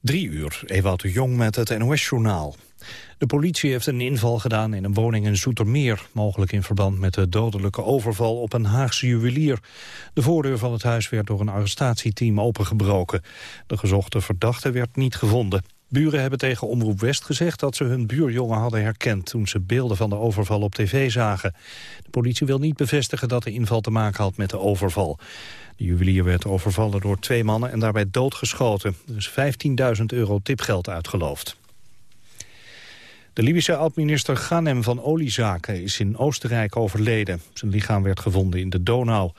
Drie uur, Ewout de Jong met het NOS-journaal. De politie heeft een inval gedaan in een woning in Zoetermeer... mogelijk in verband met de dodelijke overval op een Haagse juwelier. De voordeur van het huis werd door een arrestatieteam opengebroken. De gezochte verdachte werd niet gevonden. Buren hebben tegen Omroep West gezegd dat ze hun buurjongen hadden herkend... toen ze beelden van de overval op tv zagen. De politie wil niet bevestigen dat de inval te maken had met de overval. De juwelier werd overvallen door twee mannen en daarbij doodgeschoten. Er is 15.000 euro tipgeld uitgeloofd. De Libische oud-minister Ghanem van Oliezaken is in Oostenrijk overleden. Zijn lichaam werd gevonden in de Donau.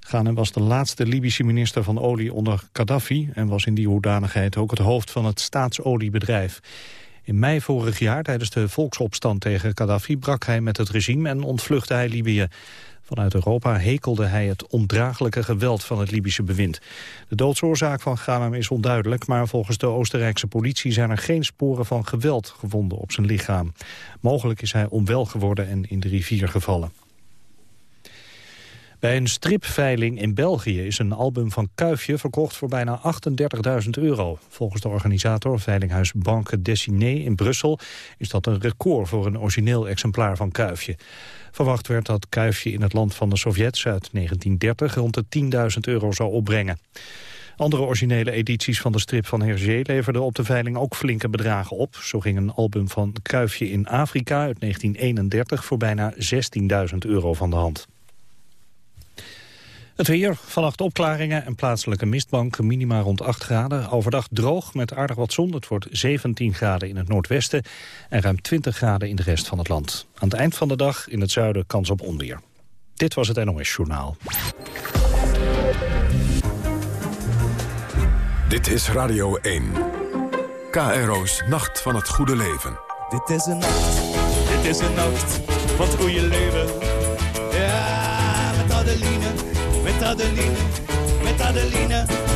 Ghanem was de laatste Libische minister van olie onder Gaddafi... en was in die hoedanigheid ook het hoofd van het staatsoliebedrijf. In mei vorig jaar, tijdens de volksopstand tegen Gaddafi... brak hij met het regime en ontvluchtte hij Libië. Vanuit Europa hekelde hij het ondraaglijke geweld van het Libische bewind. De doodsoorzaak van Ghanem is onduidelijk... maar volgens de Oostenrijkse politie zijn er geen sporen van geweld gevonden op zijn lichaam. Mogelijk is hij onwel geworden en in de rivier gevallen. Bij een stripveiling in België is een album van Kuifje verkocht voor bijna 38.000 euro. Volgens de organisator, Veilinghuis Banque Dessiné in Brussel, is dat een record voor een origineel exemplaar van Kuifje. Verwacht werd dat Kuifje in het land van de Sovjets uit 1930 rond de 10.000 euro zou opbrengen. Andere originele edities van de strip van Hergé leverden op de veiling ook flinke bedragen op. Zo ging een album van Kuifje in Afrika uit 1931 voor bijna 16.000 euro van de hand. Het weer, vannacht opklaringen en plaatselijke mistbank, minima rond 8 graden. Overdag droog met aardig wat zon. Het wordt 17 graden in het noordwesten en ruim 20 graden in de rest van het land. Aan het eind van de dag in het zuiden kans op onweer. Dit was het NOS Journaal. Dit is Radio 1. KRO's Nacht van het Goede Leven. Dit is een nacht, dit is een nacht van het goede leven. Adeline, met Adeline.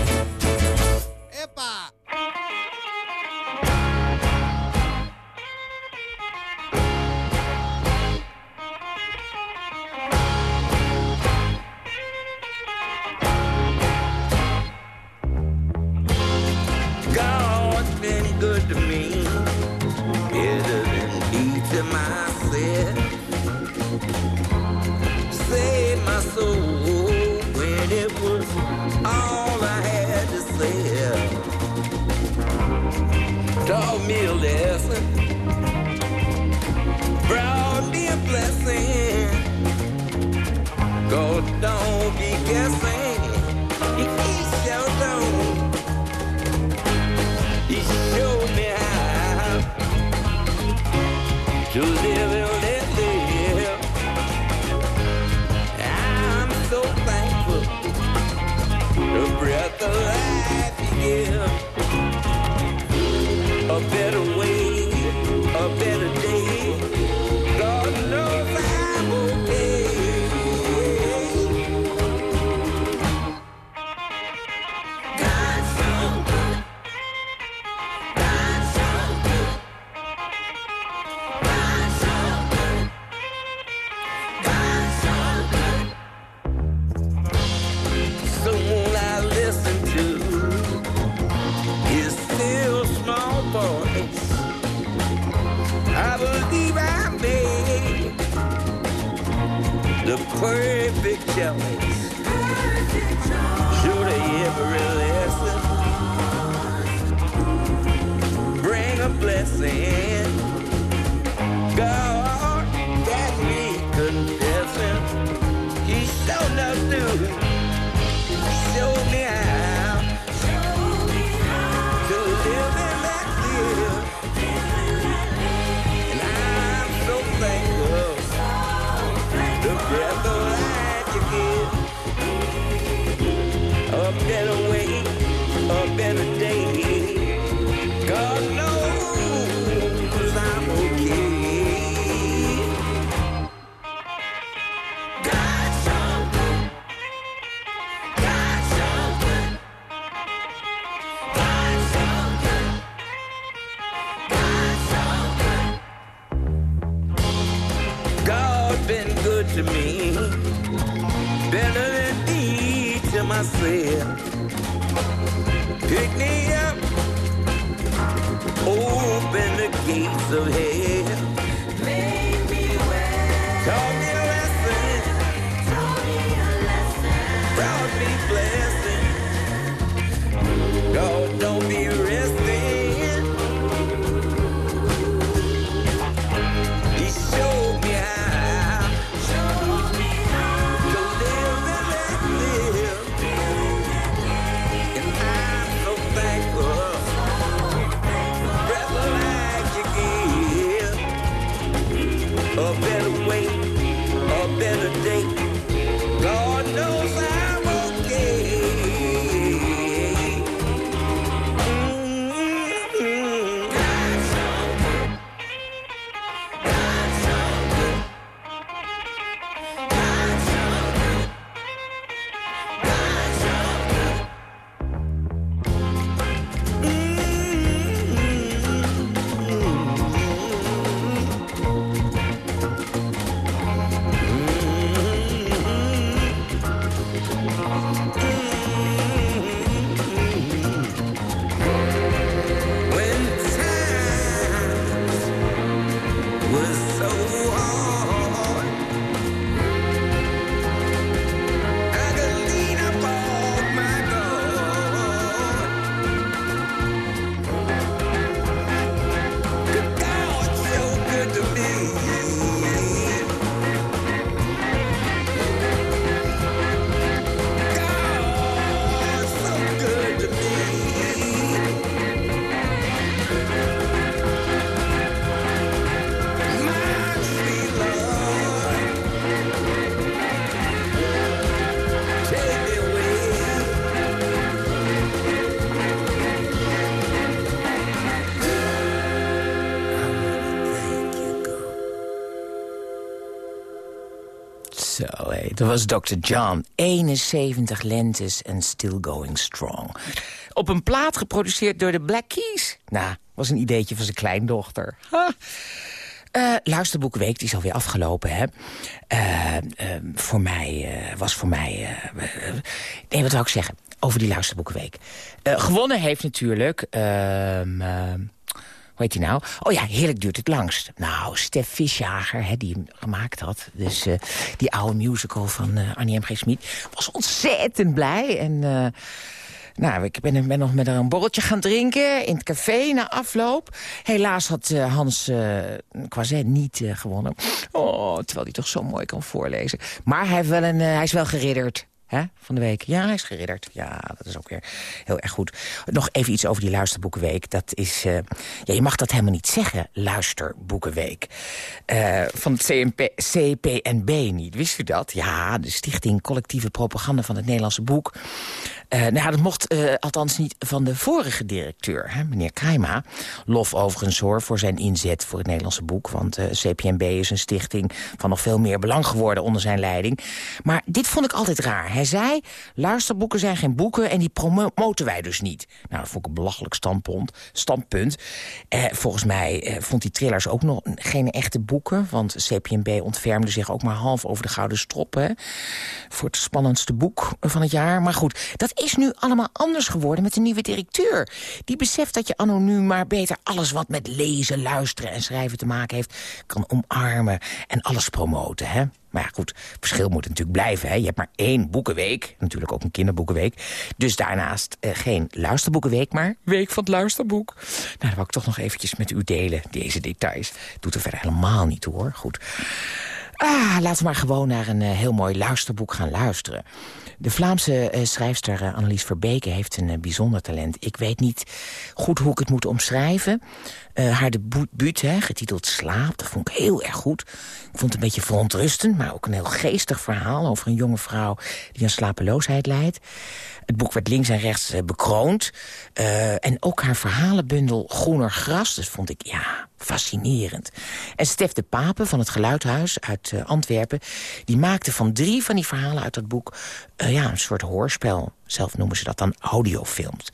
Perfect choice. Should every lesson bring a blessing? Dat was Dr. John. 71 lentes en still going strong. Op een plaat geproduceerd door de Black Keys. Nou, was een ideetje van zijn kleindochter. Ha. Eh, luisterboekenweek, die is alweer afgelopen, hè. Eh, eh, voor mij, eh, was voor mij... nee, wat wou ik zeggen? Over die luisterboekenweek. Gewonnen heeft natuurlijk... heet hij nou? Oh ja, heerlijk duurt het langst. Nou, Stef Visjager, hè, die hem gemaakt had. Dus eh, die oude musical van eh, Annie M. G. Smit. Was ontzettend blij. En eh, nou, ik ben, nog met haar een borreltje gaan drinken in het café na afloop. Helaas had Hans uh, Quazet niet gewonnen. Oh, terwijl hij toch zo mooi kan voorlezen. Maar hij, heeft wel een, hij is wel geridderd. Hè, van de week. Ja, hij is geridderd. Ja, dat is ook weer heel erg goed. Nog even iets over die luisterboekenweek. Dat is, eh, ja, je mag dat helemaal niet zeggen, luisterboekenweek. Eh, van het CNP, CPNB niet, wist u dat? Ja, de Stichting Collectieve Propaganda van het Nederlandse Boek. Eh, nou ja, dat mocht althans niet van de vorige directeur, hè, meneer Kaima. Lof overigens hoor voor zijn inzet voor het Nederlandse boek. Want CPNB is een stichting van nog veel meer belang geworden onder zijn leiding. Maar dit vond ik altijd raar. Hij zei, luisterboeken zijn geen boeken en die promoten wij dus niet. Nou, dat vond ik een belachelijk standpunt. standpunt. Eh, volgens mij eh, vond hij thrillers ook nog geen echte boeken. Want CPNB ontfermde zich ook maar half over de gouden stroppen. Voor het spannendste boek van het jaar. Maar goed, dat is nu allemaal anders geworden met de nieuwe directeur. Die beseft dat je anoniem maar beter alles wat met lezen, luisteren en schrijven te maken heeft... kan omarmen en alles promoten, hè? Maar ja, goed, verschil moet natuurlijk blijven. Hè? Je hebt maar één boekenweek, natuurlijk ook een kinderboekenweek. Dus daarnaast eh, geen luisterboekenweek, maar week van het luisterboek. Nou, dat wou ik toch nog eventjes met u delen, deze details. Doet er verder helemaal niet toe, hoor. Goed. Ah, laten we maar gewoon naar een eh, heel mooi luisterboek gaan luisteren. De Vlaamse eh, schrijfster eh, Annelies Verbeke heeft een bijzonder talent. Ik weet niet goed hoe ik het moet omschrijven. Eh, haar debuut, hè, getiteld Slaap, dat vond ik heel erg goed. Ik vond het een beetje verontrustend, maar ook een heel geestig verhaal... over een jonge vrouw die aan slapeloosheid leidt. Het boek werd links en rechts eh, bekroond. Eh, en ook haar verhalenbundel Groener Gras, dat vond ik, ja, fascinerend. En Stef de Pape van het Geluidhuis uit Antwerpen... die maakte van drie van die verhalen uit dat boek... ja, een soort hoorspel. Zelf noemen ze dat dan audiofilms.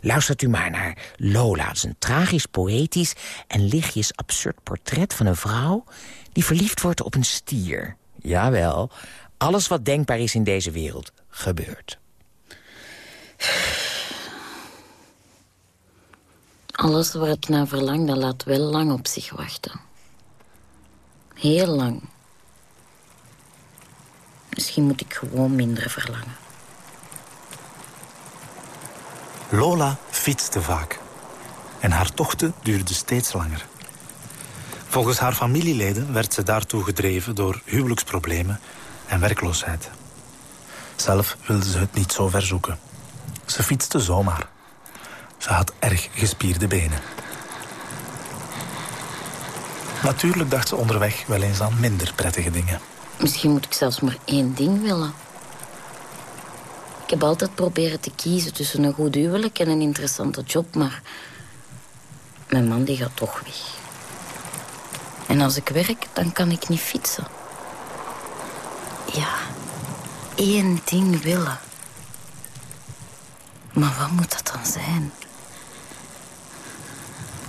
Luistert u maar naar Lola. Het is een tragisch, poëtisch en lichtjes absurd portret van een vrouw... die verliefd wordt op een stier. Jawel, alles wat denkbaar is in deze wereld gebeurt. Alles waar ik naar verlang, dat laat wel lang op zich wachten. Heel lang. Misschien moet ik gewoon minder verlangen. Lola fietste vaak. En haar tochten duurden steeds langer. Volgens haar familieleden werd ze daartoe gedreven door huwelijksproblemen en werkloosheid. Zelf wilde ze het niet zo ver zoeken. Ze fietste zomaar. Ze had erg gespierde benen. Natuurlijk dacht ze onderweg wel eens aan minder prettige dingen. Misschien moet ik zelfs maar één ding willen. Ik heb altijd proberen te kiezen tussen een goed huwelijk en een interessante job, maar mijn man die gaat toch weg. En als ik werk, dan kan ik niet fietsen. Ja, één ding willen. Maar wat moet dat dan zijn?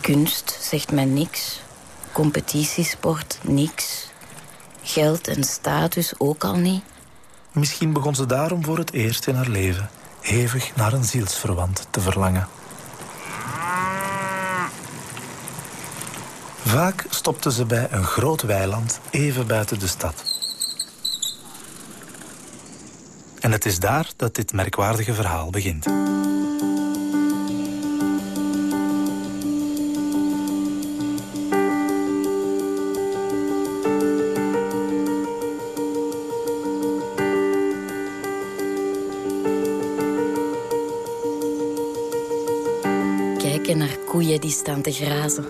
Kunst zegt mij niks. Competitiesport niks. Geld en status ook al niet. Misschien begon ze daarom voor het eerst in haar leven hevig naar een zielsverwant te verlangen. Vaak stopte ze bij een groot weiland even buiten de stad. En het is daar dat dit merkwaardige verhaal begint. Die staan te grazen.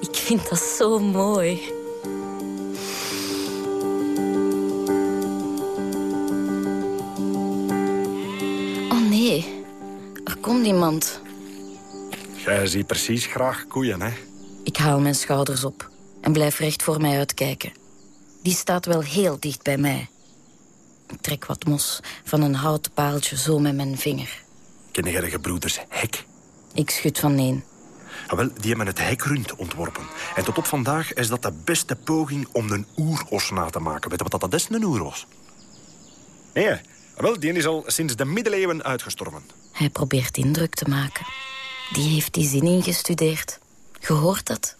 Ik vind dat zo mooi. Oh nee, er komt iemand. Jij ziet precies graag koeien, hè? Ik haal mijn schouders op en blijf recht voor mij uitkijken. Die staat wel heel dicht bij mij. Ik trek wat mos van een houten paaltje zo met mijn vinger. Ken jij de gebroeders Hek? Ik schud van nee. Ah, wel, die hebben het hekrund ontworpen. En tot op vandaag is dat de beste poging om een oeros na te maken. Weet je wat dat is, een oeros? Nee, ah, wel, die is al sinds de middeleeuwen uitgestorven. Hij probeert indruk te maken. Die heeft die zin ingestudeerd. Gehoord dat?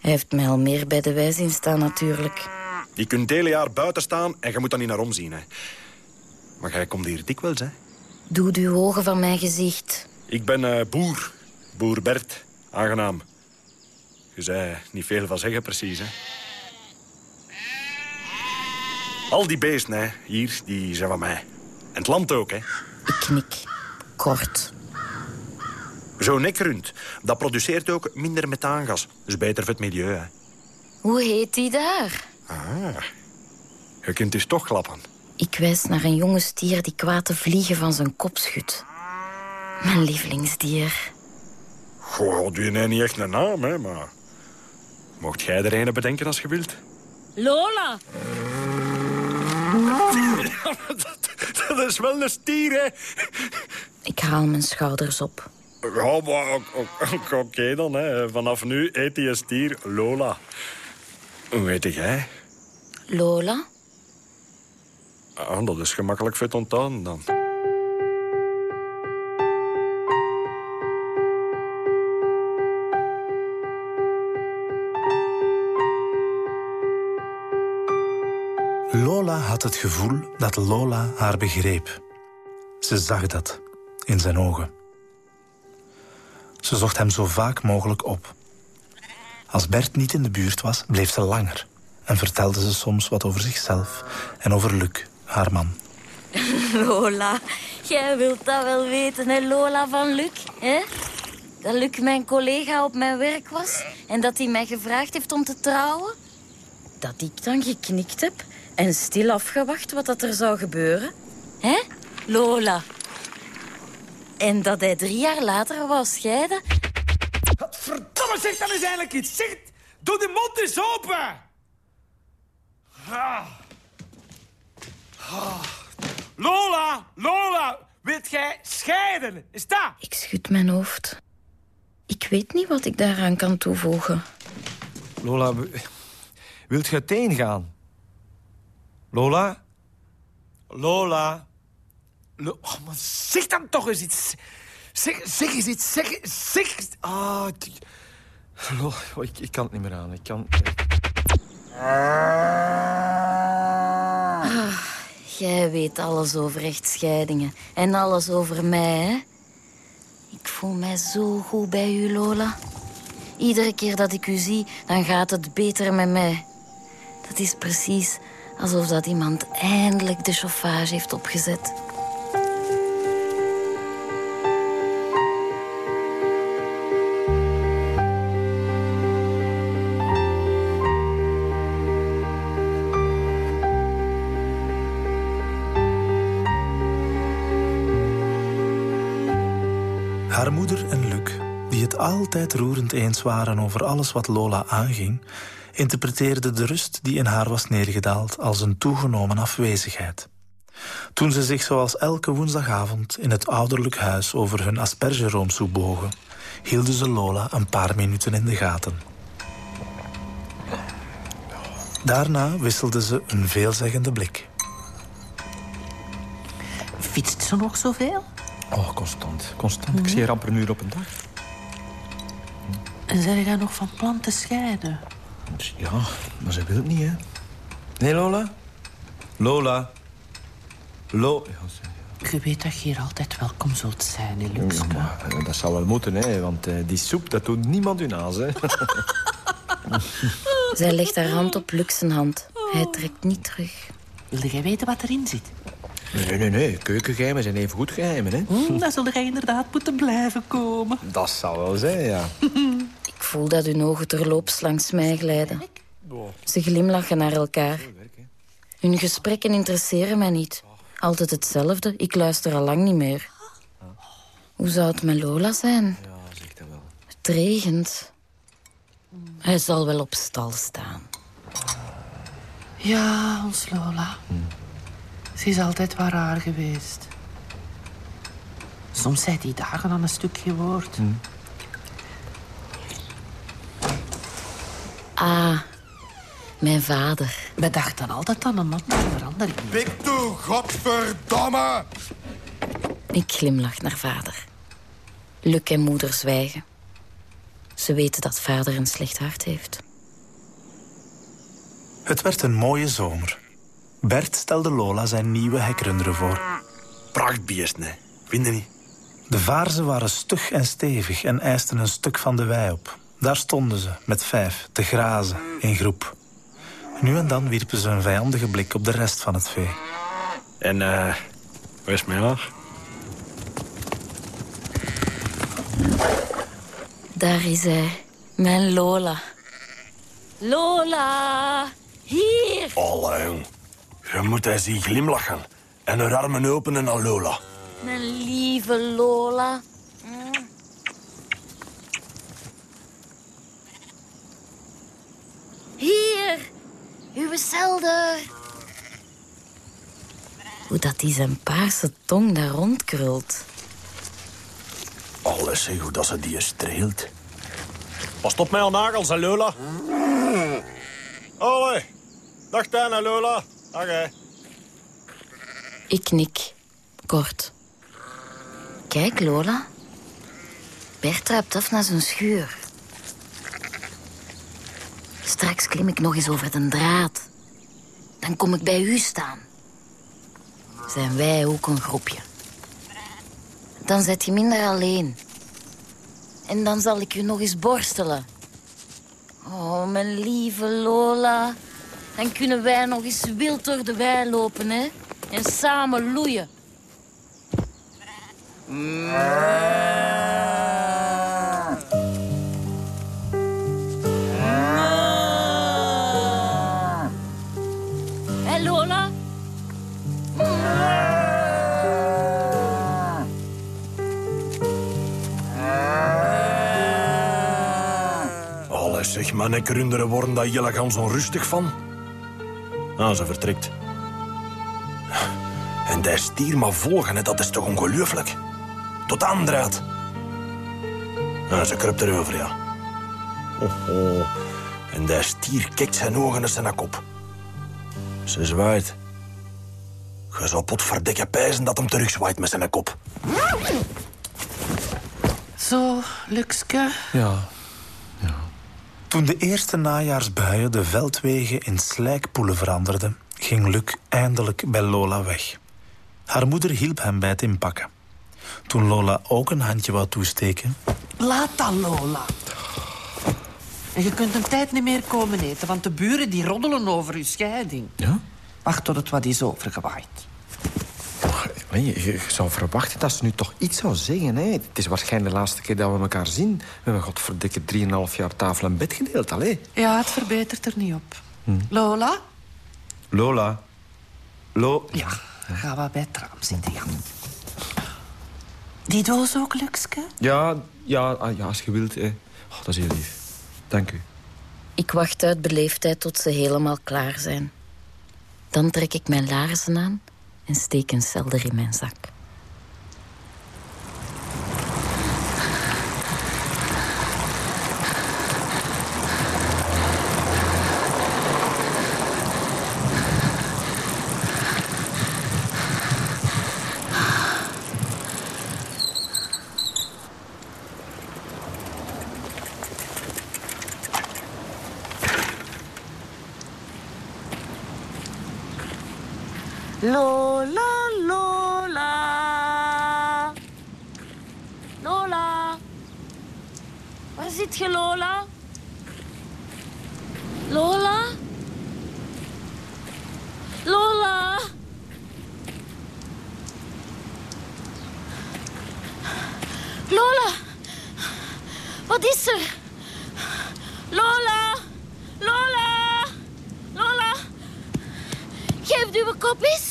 Hij heeft mij al meer bij de wijs in staan natuurlijk. Je kunt het hele jaar buiten staan en je moet dan niet naar omzien. Hè. Maar jij komt hier dikwijls, hè? Doe uw ogen van mijn gezicht. Ik ben eh, boer. Boer Bert. Aangenaam. Je zei niet veel van zeggen, precies, hè? Al die beesten, hè, hier, die zijn van mij. En het land ook, hè. Ik knik. Kort. Zo'n nekrund, dat produceert ook minder methaangas. Dus beter voor het milieu, hè. Hoe heet die daar? Ah, je kunt dus toch klappen. Ik wijs naar een jonge stier die kwade vliegen van zijn kop schudt. Mijn lievelingsdier. Goh, die heeft niet echt een naam, hè, maar... Mocht jij er een bedenken als je wilt? Lola! dat, dat is wel een stier, hè. Ik haal mijn schouders op. Ja, maar oké dan, hè. Vanaf nu heet die een stier Lola. Hoe heet jij? Lola? Ah, dat is gemakkelijk voor het onthouden dan. Het gevoel dat Lola haar begreep. Ze zag dat in zijn ogen. Ze zocht hem zo vaak mogelijk op. Als Bert niet in de buurt was, bleef ze langer... en vertelde ze soms wat over zichzelf en over Luc, haar man. Lola, jij wilt dat wel weten, hè, Lola van Luc, hè? Dat Luc mijn collega op mijn werk was en dat hij mij gevraagd heeft om te trouwen? Dat ik dan geknikt heb en stil afgewacht wat dat er zou gebeuren? Hè, Lola? En dat hij drie jaar later wou scheiden? Verdomme, zeg dan eens eindelijk iets. Zeg, het. doe de mond eens open. Ah. Ah. Lola, Lola, wilt jij scheiden? Is dat? Ik schud mijn hoofd. Ik weet niet wat ik daaraan kan toevoegen. Lola, wilt je uiteen gaan? Lola? Lola? Lo oh, maar zeg dan toch eens iets. Zeg, zeg eens iets, zeg, zeg. Ah, die- oh, ik, ik kan het niet meer aan. Ik kan... Jij weet alles over echtscheidingen. En alles over mij, hè? Ik voel mij zo goed bij u, Lola. Iedere keer dat ik u zie, dan gaat het beter met mij. Dat is precies alsof dat iemand eindelijk de chauffage heeft opgezet. Haar moeder en Luc, die het altijd roerend eens waren over alles wat Lola aanging, interpreteerden de rust die in haar was neergedaald als een toegenomen afwezigheid. Toen ze zich zoals elke woensdagavond in het ouderlijk huis over hun aspergeroomsoep bogen, hielden ze Lola een paar minuten in de gaten. Daarna wisselden ze een veelzeggende blik. Fietst ze nog zoveel? Oh, constant. Constant. Ik zie amper een uur op een dag. En zijn jij nog van plan te scheiden? Ja, maar ze wil het niet, hè. Nee, Lola? Lola? Lo... Ja, Je weet dat je hier altijd welkom zult zijn, hè, Luxke. maar, eh, dat zou wel moeten, hè. Want eh, die soep, dat doet niemand hun naast, hè. Zij legt haar hand op Lux zijn hand. Hij trekt niet terug. Wilde jij weten wat erin zit? Nee, nee, nee, nee. Keukengeheimen zijn even goed geheimen, hè. Hm, dan zul jij inderdaad moeten blijven komen. Dat zou wel zijn, ja. Ik voel dat hun ogen terloops langs mij glijden. Ze glimlachen naar elkaar. Hun gesprekken interesseren mij niet. Altijd hetzelfde, ik luister al lang niet meer. Hoe zou het met Lola zijn? Het regent. Hij zal wel op stal staan. Ja, ons Lola. Ze is altijd waar raar geweest. Soms zei die dagen aan een stukje woord. Ah, mijn vader. We dachten altijd aan een man met verandering. Pik toe, godverdomme! Ik glimlach naar vader. Luc en moeder zwijgen. Ze weten dat vader een slecht hart heeft. Het werd een mooie zomer. Bert stelde Lola zijn nieuwe hekrunderen voor. Prachtbeest, nee. Vind je niet? De vaarzen waren stug en stevig en eisten een stuk van de wei op. Daar stonden ze, met vijf, te grazen, in groep. Nu en dan wierpen ze een vijandige blik op de rest van het vee. En, eh... waar is mijn haar? Daar is hij, mijn Lola. Lola, hier! Allee. Je moet hij zien glimlachen. En haar armen openen naar Lola. Mijn lieve Lola. Hier, uw zelder. Hoe dat die zijn paarse tong daar rondkrult. Alles zeg hoe dat ze die streelt. Pas op mij aan nagels, hè, Lola. Allee. Dag, Tana, Lola. Dag, hè. Ik knik, kort. Kijk, Lola. Bert trapt af naar zijn schuur. Straks klim ik nog eens over de draad. Dan kom ik bij u staan. Zijn wij ook een groepje. Dan zet je minder alleen. En dan zal ik u nog eens borstelen. Oh, mijn lieve Lola. Dan kunnen wij nog eens wild door de wei lopen, hè? En samen loeien. Hé, maar ik runderen worden dat jullie gaan zo rustig van. Ah, ze vertrekt. En die stier maar volgen, hè, dat is toch ongelooflijk? Tot aandraad. Ah, ze kruipt erover, ja. Oh, oh. En die stier kijkt zijn ogen naar zijn kop. Ze zwaait. Je zou potverdikke pijzen dat hem terugzwaait met zijn kop. Zo, Luxke. Ja. Toen de eerste najaarsbuien de veldwegen in slijkpoelen veranderden... ging Luc eindelijk bij Lola weg. Haar moeder hielp hem bij het inpakken. Toen Lola ook een handje wou toesteken... Laat dat, Lola. En je kunt een tijd niet meer komen eten, want de buren die roddelen over uw scheiding. Ja? Wacht tot het wat is overgewaaid. Je, je zou verwachten dat ze nu toch iets zou zeggen. Hè? Het is waarschijnlijk de laatste keer dat we elkaar zien. We hebben godverdikke drieënhalf jaar tafel en bed gedeeld. Allee. Ja, het verbetert er niet op. Lola? Lola. Lo... Ja, ga wat bij het raam zitten. Die doos ook, Luxke? Ja, ja, ah, ja als je wilt. Hè. Oh, dat is heel lief. Dank u. Ik wacht uit beleefdheid tot ze helemaal klaar zijn. Dan trek ik mijn laarzen aan en steek een selder in mijn zak. Lola, Lola. Lola. Waar zit je, Lola? Lola? Lola? Lola? Wat is er? Lola? Lola? Lola? Geef uw kop eens.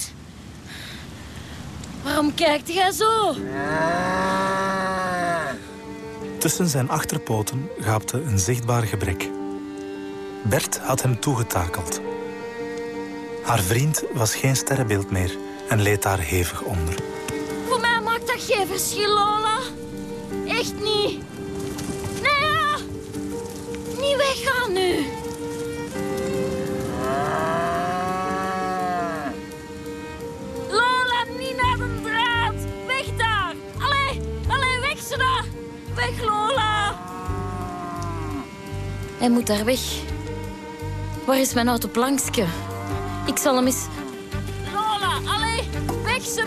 Waarom kijkt jij zo? Tussen zijn achterpoten gaapte een zichtbaar gebrek. Bert had hem toegetakeld. Haar vriend was geen sterrenbeeld meer en leed daar hevig onder. Voor mij maakt dat geen verschil, Lola. Hij moet daar weg. Waar is mijn autoplankske? Ik zal hem eens... Lola, allee, weg ze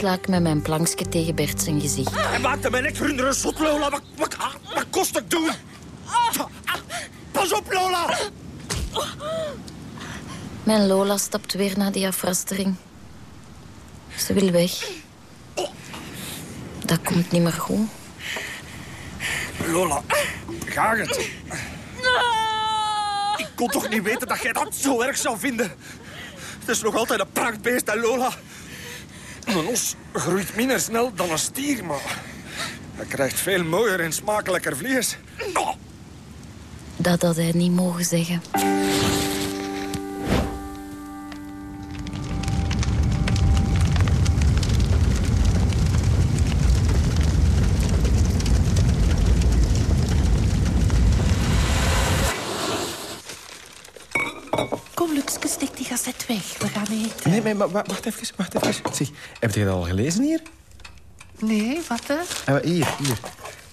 sla ik met mijn plankje tegen Bert zijn gezicht. Hij maakte mijn nekvrienden zot, Lola. Wat, wat, ah, wat kost ik doen? Ah, Pas op, Lola. Mijn Lola stapt weer naar die afrastering. Ze wil weg. Dat komt niet meer goed. Lola, ga het. Ik kon toch niet weten dat jij dat zo erg zou vinden. Het is nog altijd een prachtbeest, hè, Lola. Een os groeit minder snel dan een stier, maar... Hij krijgt veel mooier en smakelijker vlees. Dat had hij niet mogen zeggen. Maar, maar wa- wacht even, wacht even. Zeg, heb je dat al gelezen hier? Nee, wat? Ah, hier, hier.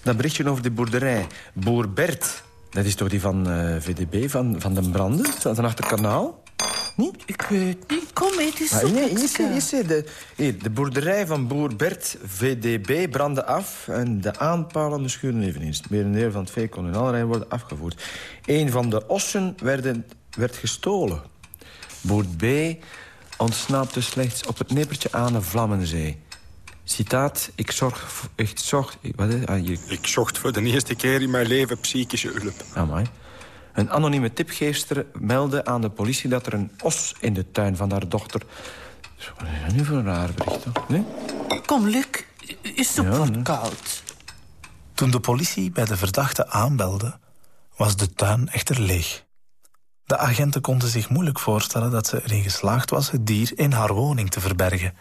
Dat berichtje over de boerderij. Boer Bert. Dat is toch die van eh, VDB, van, van den Branden? Van achter het kanaal? Niet? Ik weet niet. Kom, eet eens Ah, nee, hier, zie, de, hier, de boerderij van boer Bert, VDB, brandde af... en de aanpalende schuren eveneens. Het merendeel van het vee kon in allerlei worden afgevoerd. Een van de ossen werden, werd gestolen. Boer B ontsnapte slechts op het nippertje aan de Vlammenzee. Citaat, ik zorg... Ik zocht... ik- Wat is ah. Ik zocht voor de eerste keer in mijn leven psychische hulp. Amai. Een anonieme tipgeefster meldde aan de politie dat er een os in de tuin van haar dochter... Wat is dat nu voor een raar bericht, toch? Nee? Kom, Luc. Is soep wordt koud. Toen de politie bij de verdachte aanbelde, was de tuin echter leeg. De agenten konden zich moeilijk voorstellen dat ze erin geslaagd was het dier in haar woning te verbergen.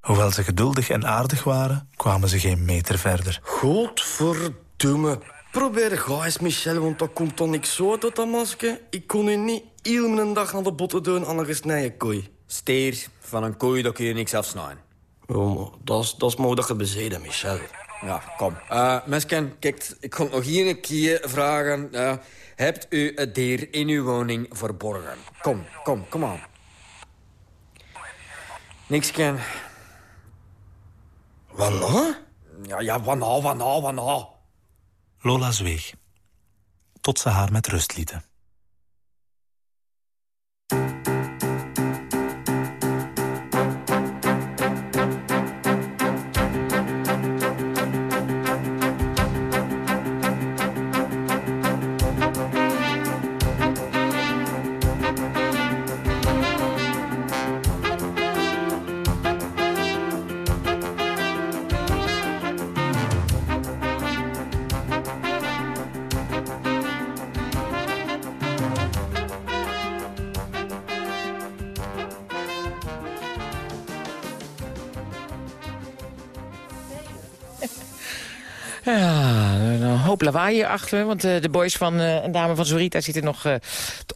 Hoewel ze geduldig en aardig waren, kwamen ze geen meter verder. Godverdomme. Probeer ga eens, Michel, want dat komt dan niks zo uit dat masker. Ik kon u niet heel mijn dag aan de botten doen aan een gesneden kooi. Stier, van een koei dat kun je niks afsnijden. Ja, maar dat is, dat is maar dat je bezeden, Michel. Ja, kom. Uh, Mesken, kijk, ik kon nog hier een keer vragen. Uh, hebt u het dier in uw woning verborgen? Kom, kom, kom aan. Niks ken. Wat nou? Ja, ja, wat nou, wat nou, wat nou? Lola zweeg, tot ze haar met rust lieten. Ja, een hoop lawaai hier achter. Want uh, de boys van uh, een dame van Zorita zitten nog uh,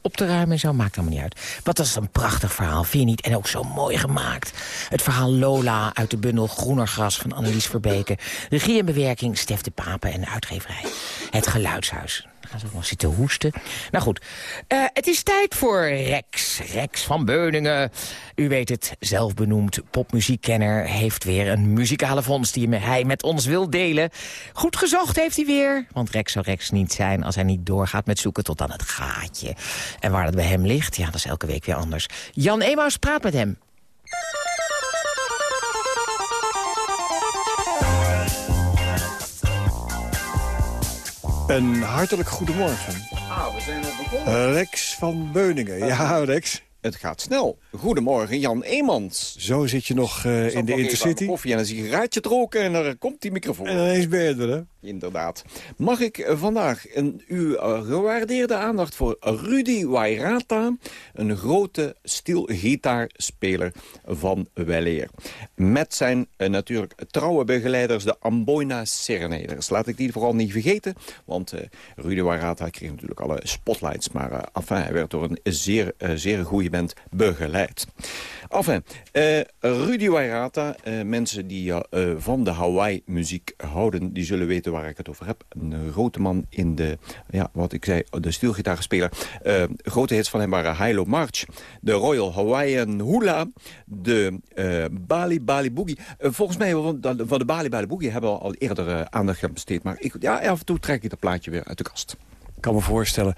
op te ruimen en zo. Maakt allemaal niet uit. Wat was een prachtig verhaal, vind je niet? En ook zo mooi gemaakt. Het verhaal Lola uit de bundel Groener Gras van Annelies Verbeke. Regie en bewerking Stef de Pape en de uitgeverij. Het Geluidshuis. Gaan ze ook nog zitten hoesten. Nou goed, uh, het is tijd voor Rex. Rex van Beuningen. U weet het, zelfbenoemd popmuziekkenner... heeft weer een muzikale vondst die hij met ons wil delen. Goed gezocht heeft hij weer. Want Rex zou Rex niet zijn als hij niet doorgaat met zoeken tot aan het gaatje. En waar dat bij hem ligt, ja, dat is elke week weer anders. Jan Emaus praat met hem. Een hartelijk goedemorgen. Ah, we zijn al begonnen. Rex van Beuningen. Ja, Rex. Het gaat snel. Goedemorgen, Jan Eemans. Zo zit je nog uh, in de Intercity. koffie en een sigaretje roken en er komt die microfoon. En ineens ben je er, hè? Inderdaad. Mag ik vandaag een, uw gewaardeerde aandacht voor Rudy Wairata... een grote stielgitaarspeler van weleer. Met zijn uh, natuurlijk trouwe begeleiders, de Amboina Serenaders. Laat ik die vooral niet vergeten, want uh, Rudy Wairata kreeg natuurlijk alle spotlights... maar uh, enfin, hij werd door een zeer, zeer goede band begeleid. Enfin, uh, Rudy Wairata, uh, mensen die uh, van de Hawaii-muziek houden... die zullen weten waar ik het over heb. Een grote man in de, ja, wat ik zei, de stielgitaarspeler. grote hits van hem waren Hilo March, de Royal Hawaiian Hula... de Bali Bali Boogie. volgens mij, van de Bali Bali Boogie hebben we al eerder aandacht aan besteed. Maar ik, ja, af en toe trek ik dat plaatje weer uit de kast. Ik kan me voorstellen.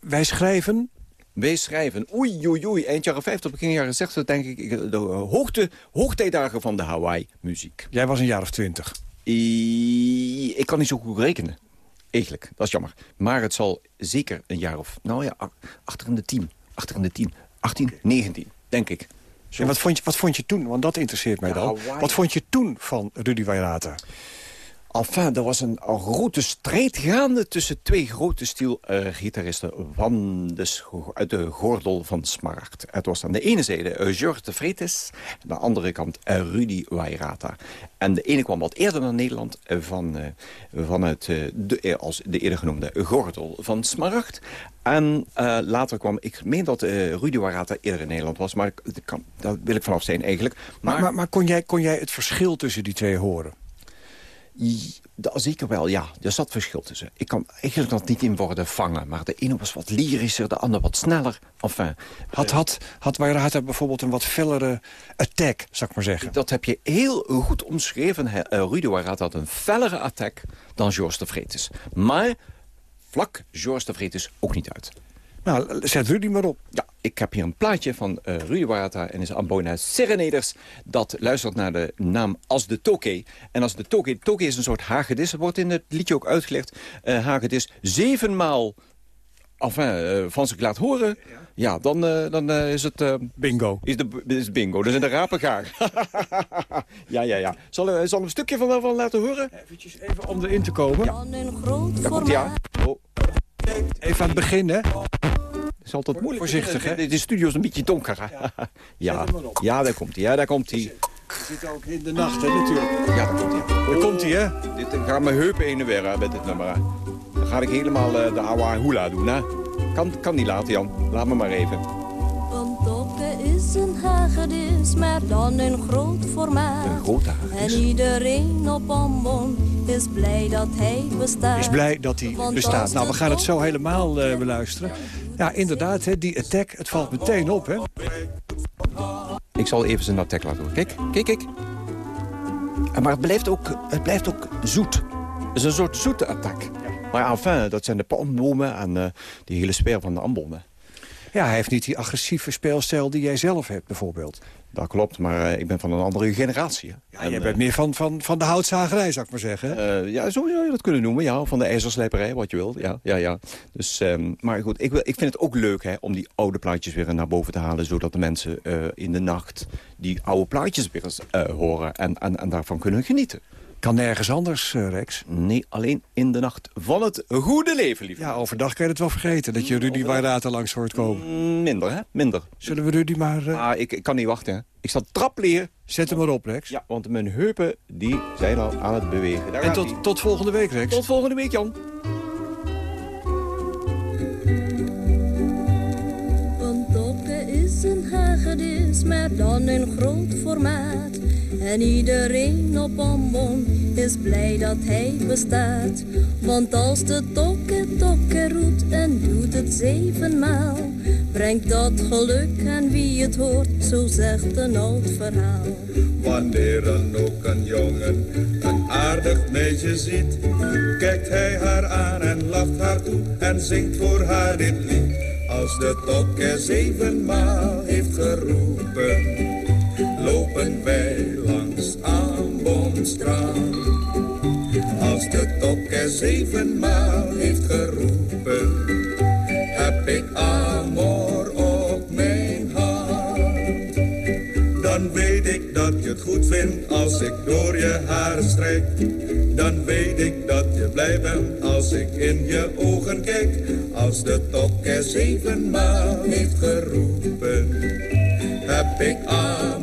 wij schrijven wij schrijven, oei, oei, oei, eind jaren 50, begin jaren 60, denk ik, de hoogte, hoogtijdagen van de Hawaii-muziek. Jij was een jaar of twintig. Ik kan niet zo goed rekenen, eigenlijk. Dat is jammer. Maar het zal zeker een jaar of, nou ja, achter in de tien. Achter in de tien. 18, 19, denk ik. En wat vond, je, wat vond je toen? Want dat interesseert mij dan. Wat vond je toen van Rudy Wairata? Enfin, er was een, grote strijd gaande tussen twee grote stielgitaristen van de, uit de gordel van Smaragd. Het was aan de ene zijde uh, George de Vretes, aan de andere kant uh, Rudy Wairata. En de ene kwam wat eerder naar Nederland van, vanuit de, als de eerder genoemde gordel van Smaragd. En later kwam, ik meen dat Rudy Warata eerder in Nederland was, maar kan, daar wil ik vanaf zijn eigenlijk. Maar, maar, maar, maar kon, jij, kon jij het verschil tussen die twee horen? Zeker wel, ja. Er zat verschil tussen. Ik kan eigenlijk dat niet in worden vangen. Maar de ene was wat lyrischer, de ander wat sneller. Enfin, had, had, had Wairata bijvoorbeeld een wat fellere attack, zou ik maar zeggen? Dat heb je heel goed omschreven. Uh, Rudy Wairata had een fellere attack dan George de Vretes. Maar vlak George de Vretes ook niet uit. Nou, zet Rudy maar op. Ja, ik heb hier een plaatje van uh, Rudy Warata en is Ambona Serenaders. Dat luistert naar de naam As de Toke. En als de Toke, Toke is een soort hagedis. Dat wordt in het liedje ook uitgelegd. Uh, hagedis zevenmaal enfin, eh, van zich laat horen... Ja, dan, eh, dan eh, is het... eh, bingo. Is, de, is bingo. Dus in de rapengaar. ja, ja, ja. Zal, eh, zal ik een stukje van, van laten horen? Eventjes even om erin te komen. Daar komt hij aan. Oh. Even aan het begin, hè? Het is altijd moeilijk. Voorzichtig, hè? De, de studio is een beetje donker. hè? ja. ja, daar komt hij. Ja, daar komt hij. We zitten ook in de nacht, hè, natuurlijk. Ja, daar komt hij. Daar komt hij, hè? Dit eh, gaat mijn heupen heen en weer hè, met dit nummer. hè. Dan ga ik helemaal eh, de awa hula doen, hè? Kan, kan niet laten, Jan. Laat me maar even. Een dokke is een hagedis, maar dan een groot formaat. Een grote En iedereen op Ambon is blij dat hij bestaat. is blij dat hij Want bestaat. Nou, we gaan het zo helemaal eh, beluisteren. Ja, inderdaad, hè, die attack, het valt meteen op, hè? Ik zal even zijn attack laten horen. Kijk, kijk, kijk. Eh, Maar het blijft ook, het blijft ook zoet. Het is een soort zoete attack. Maar enfin, dat zijn de palmbomen en eh, die hele sfeer van de ambon. Ja, hij heeft niet die agressieve speelstijl die jij zelf hebt, bijvoorbeeld. Dat klopt, maar eh, ik ben van een andere generatie. Ja, jij bent meer van, van, van de houtzagerij, zou ik maar zeggen. Eh, ja, zo zou je dat kunnen noemen. Ja, van de ijzerslijperij, wat je wilt. Ja, ja, ja. Dus, ehm, maar goed, ik, wil, ik vind het ook leuk hè, om die oude plaatjes weer naar boven te halen... zodat de mensen eh, in de nacht die oude plaatjes weer eens eh, horen... En, en, en daarvan kunnen genieten. Kan nergens anders, eh, Rex? Nee, alleen in de nacht van het goede leven, lieve. Ja, overdag kan je het wel vergeten, dat je Rudy Wairata langs hoort komen. Mm, Minder, hè? Minder. Zullen we Rudy maar... eh, Ah, ik, ik kan niet wachten, hè. Ik sta trappeleer. Zet hem maar op, Rex. Ja, want mijn heupen die zijn al aan het bewegen. Daar En tot, tot volgende week, Rex. tot volgende week, Jan. Hagedis, maar dan een groot formaat. En iedereen op Ambon is blij dat hij bestaat. Want als de tokke tokke roept en doet het zevenmaal... brengt dat geluk aan wie het hoort, zo zegt een oud verhaal. Wanneer dan ook een jongen een aardig meisje ziet, kijkt hij haar aan en lacht haar toe en zingt voor haar dit lied. Als de tokke zevenmaal heeft geroepen, lopen wij langs Ambonstrand. Als de tokke zevenmaal heeft geroepen, heb ik amor op mijn hand. Dan weet ik dat je het goed vindt als ik door je haar strijk. Dan weet ik blij bent als ik in je ogen kijk. Als de tokke zevenmaal heeft geroepen, heb ik amor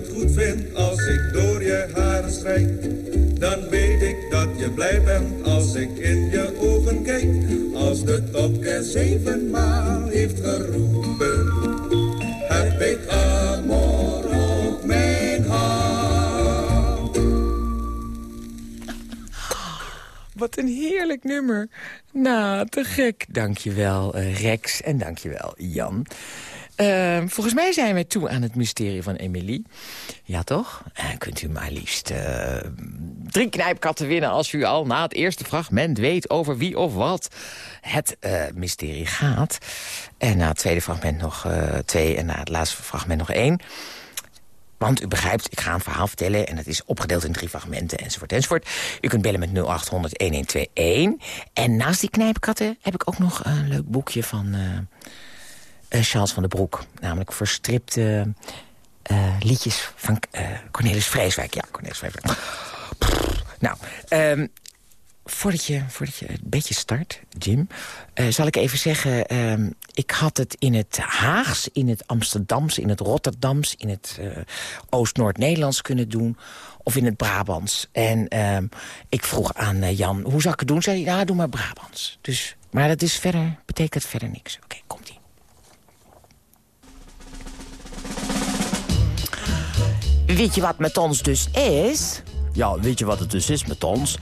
het goed vindt als ik door je haren strijk. Dan weet ik dat je blij bent als ik in je ogen kijk. Als de topke zevenmaal heeft geroepen, heb ik amor op mijn hand. Wat een heerlijk nummer. Nou, te gek. Dankjewel uh, Rex en dankjewel Jan. Uh, volgens mij zijn we toe aan het mysterie van Emily. Ja, toch? Uh, kunt u maar liefst uh, drie knijpkatten winnen... als u al na het eerste fragment weet over wie of wat het mysterie gaat. En na het tweede fragment nog twee en na het laatste fragment nog één. Want u begrijpt, ik ga een verhaal vertellen... en het is opgedeeld in drie fragmenten, enzovoort, enzovoort. U kunt bellen met 0800-1121. En naast die knijpkatten heb ik ook nog een leuk boekje van... eh, Charles van den Broek. Namelijk verstripte eh, liedjes van eh, Cornelis Vreeswijk. Ja, Cornelis Vreeswijk. Nou, ehm, voordat, je, voordat je een beetje start, Jim... zal ik even zeggen... ehm, ik had het in het Haags, in het Amsterdams, in het Rotterdams... in het Oost-Noord-Nederlands kunnen doen... of in het Brabants. En ehm, ik vroeg aan Jan, hoe zou ik het doen? Zei hij, ja, doe maar Brabants. Dus, maar dat is verder, betekent verder niks. Oké, komt-ie. Weet je wat met ons dus is? Ja, weet je wat het dus is met ons?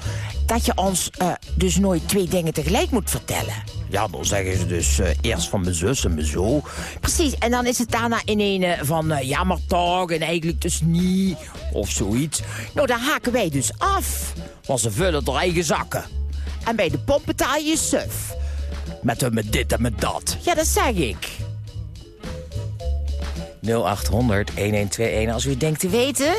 Dat je ons eh, dus nooit twee dingen tegelijk moet vertellen. Ja, dan zeggen ze dus eh, eerst van mijn zus en mijn zo. Precies, en dan is het daarna in een eh, van ja, maar toch en eigenlijk dus niet. Of zoiets. Nou, daar haken wij dus af. Want ze vullen er eigen zakken. En bij de pomp betaal je suf. Met, met dit en met dat. Ja, dat zeg ik. 0800 1121 als u het denkt te weten.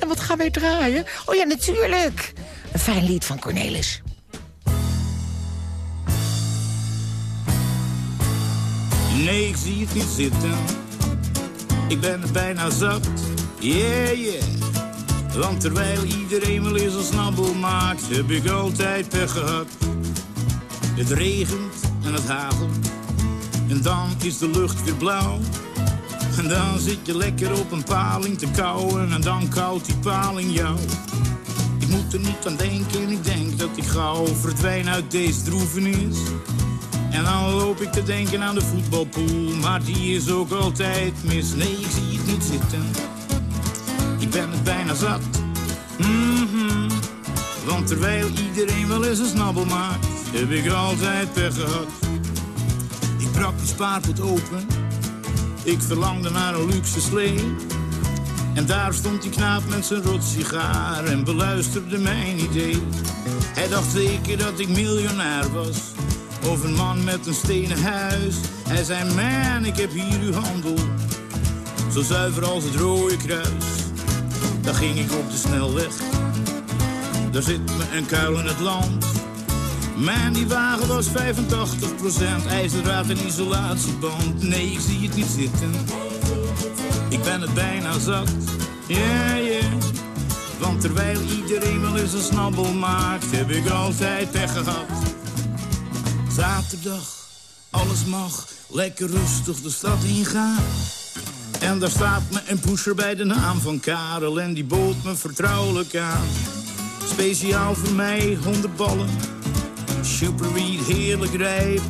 En wat gaan wij draaien? Oh ja, natuurlijk. Een fijn lied van Cornelis. Nee, ik zie het niet zitten. Ik ben bijna zat. Yeah, yeah. Want terwijl iedereen wel eens een snabbel maakt, heb ik altijd pech gehad. Het regent en het hagelt. En dan is de lucht weer blauw. En dan zit je lekker op een paling te kauwen en dan koudt die paling jou. Ik moet er niet aan denken en ik denk dat ik gauw verdwijn uit deze droevenis. En dan loop ik te denken aan de voetbalpool, maar die is ook altijd mis. Nee, ik zie het niet zitten. Ik ben het bijna zat. Mhm. Want terwijl iedereen wel eens een snabbel maakt, heb ik altijd pech gehad. Ik brak de spaarpot open ik verlangde naar een luxe slee. En daar stond die knaap met zijn rotsigaar en beluisterde mijn idee. Hij dacht zeker dat ik miljonair was. Of een man met een stenen huis. Hij zei, man, ik heb hier uw handel. Zo zuiver als het rode kruis. Daar ging ik op de snelweg. Daar zit me een kuil in het land. Man, die wagen was 85% ijzerdraad en isolatieband. Nee, ik zie het niet zitten. Ik ben het bijna zat. Yeah, yeah. Want terwijl iedereen wel eens een snabbel maakt, heb ik altijd pech gehad. Zaterdag, alles mag, lekker rustig de stad ingaan. En daar staat me een pusher bij de naam van Karel en die bood me vertrouwelijk aan. Speciaal voor mij, honderd ballen Superweed heerlijk rijp.